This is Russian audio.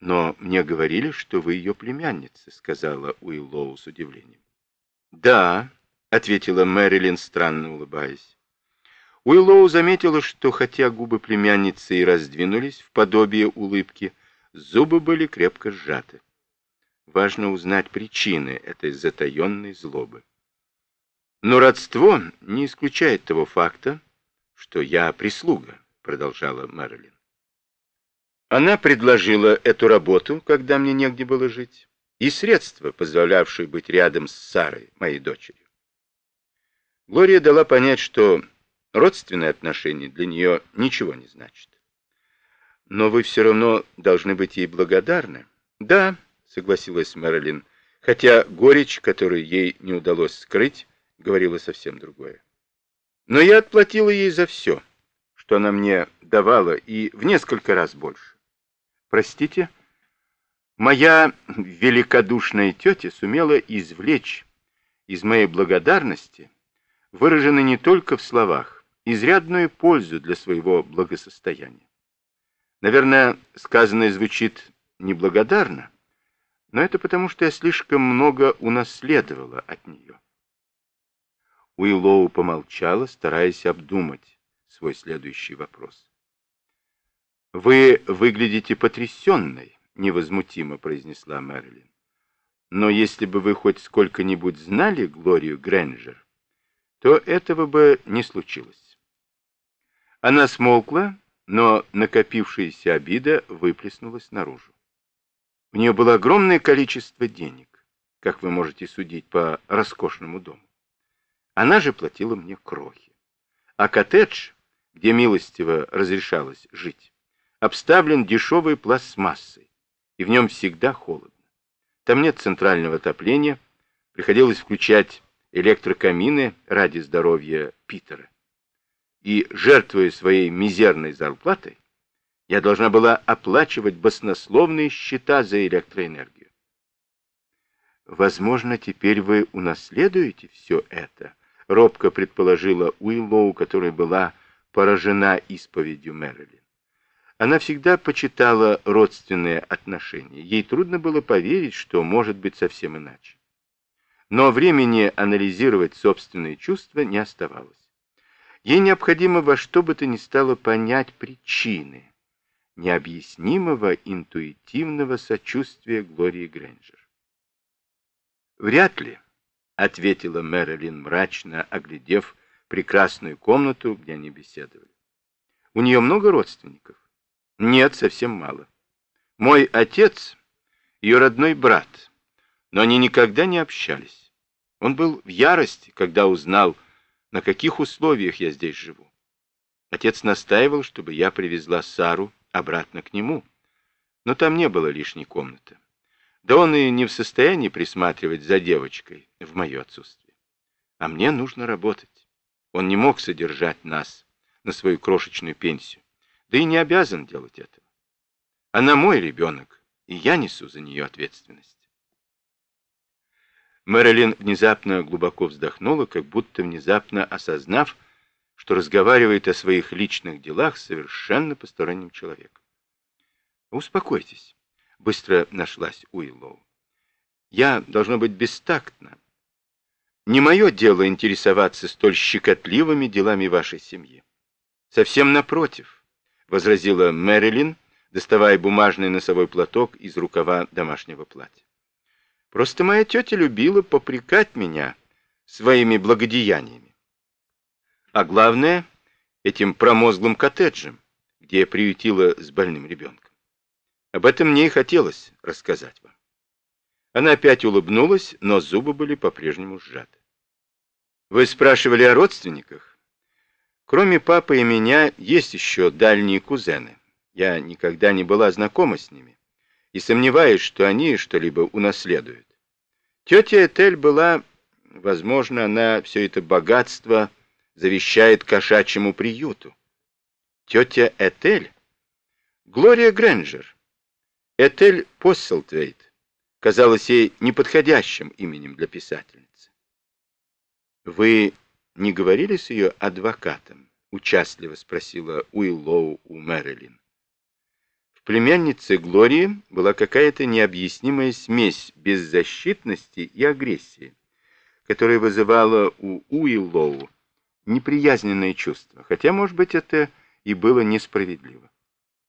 «Но мне говорили, что вы ее племянница», — сказала Уиллоу с удивлением. «Да», — ответила Мэрилин, странно улыбаясь. Уиллоу заметила, что хотя губы племянницы и раздвинулись в подобие улыбки, зубы были крепко сжаты. Важно узнать причины этой затаенной злобы. Но родство не исключает того факта, что я прислуга, продолжала Мэрилин. Она предложила эту работу, когда мне негде было жить, и средства, позволявшие быть рядом с Сарой, моей дочерью. Глория дала понять, что родственные отношения для нее ничего не значат. Но вы все равно должны быть ей благодарны. Да, согласилась Мэрилин, хотя горечь, которую ей не удалось скрыть, говорила совсем другое. Но я отплатила ей за все, что она мне давала, и в несколько раз больше. Простите, моя великодушная тетя сумела извлечь из моей благодарности, выраженной не только в словах, изрядную пользу для своего благосостояния. Наверное, сказанное звучит неблагодарно, но это потому, что я слишком много унаследовала от нее. Уиллоу помолчала, стараясь обдумать свой следующий вопрос. «Вы выглядите потрясенной», — невозмутимо произнесла Мэрилин. «Но если бы вы хоть сколько-нибудь знали Глорию Грэнджер, то этого бы не случилось». Она смолкла, но накопившаяся обида выплеснулась наружу. У нее было огромное количество денег, как вы можете судить по роскошному дому. Она же платила мне крохи. А коттедж, где милостиво разрешалось жить, обставлен дешевой пластмассой, и в нем всегда холодно. Там нет центрального отопления, приходилось включать электрокамины ради здоровья Питера. И, жертвуя своей мизерной зарплатой, я должна была оплачивать баснословные счета за электроэнергию. Возможно, теперь вы унаследуете все это, робко предположила Уиллоу, которая была поражена исповедью Мэрилин. Она всегда почитала родственные отношения. Ей трудно было поверить, что может быть совсем иначе. Но времени анализировать собственные чувства не оставалось. Ей необходимо во что бы то ни стало понять причины, необъяснимого интуитивного сочувствия Глории Грэнджер. «Вряд ли», — ответила Мэрилин мрачно, оглядев прекрасную комнату, где они беседовали. «У нее много родственников?» «Нет, совсем мало. Мой отец — ее родной брат, но они никогда не общались. Он был в ярости, когда узнал, на каких условиях я здесь живу. Отец настаивал, чтобы я привезла Сару обратно к нему. Но там не было лишней комнаты. Да он и не в состоянии присматривать за девочкой в мое отсутствие. А мне нужно работать. Он не мог содержать нас на свою крошечную пенсию, да и не обязан делать этого. Она мой ребенок, и я несу за нее ответственность. Мэрилин внезапно глубоко вздохнула, как будто внезапно осознав, что разговаривает о своих личных делах совершенно посторонним человеком. «Успокойтесь», — быстро нашлась Уиллоу. «Я должна быть бестактна. Не мое дело интересоваться столь щекотливыми делами вашей семьи. Совсем напротив», — возразила Мэрилин, доставая бумажный носовой платок из рукава домашнего платья. «Просто моя тетя любила попрекать меня своими благодеяниями а главное, этим промозглым коттеджем, где я приютила с больным ребенком. Об этом мне и хотелось рассказать вам. Она опять улыбнулась, но зубы были по-прежнему сжаты. Вы спрашивали о родственниках? Кроме папы и меня, есть еще дальние кузены. Я никогда не была знакома с ними и сомневаюсь, что они что-либо унаследуют. Тетя Этель была, возможно, она все это богатство завещает кошачьему приюту. Тетя Этель? Глория Грэнджер. Этель Посселтвейт казалось ей неподходящим именем для писательницы. «Вы не говорили с ее адвокатом?» — участливо спросила Уиллоу у Мэрилин. племяннице Глории была какая-то необъяснимая смесь беззащитности и агрессии, которая вызывала у Уиллоу неприязненные чувства, хотя, может быть, это и было несправедливо.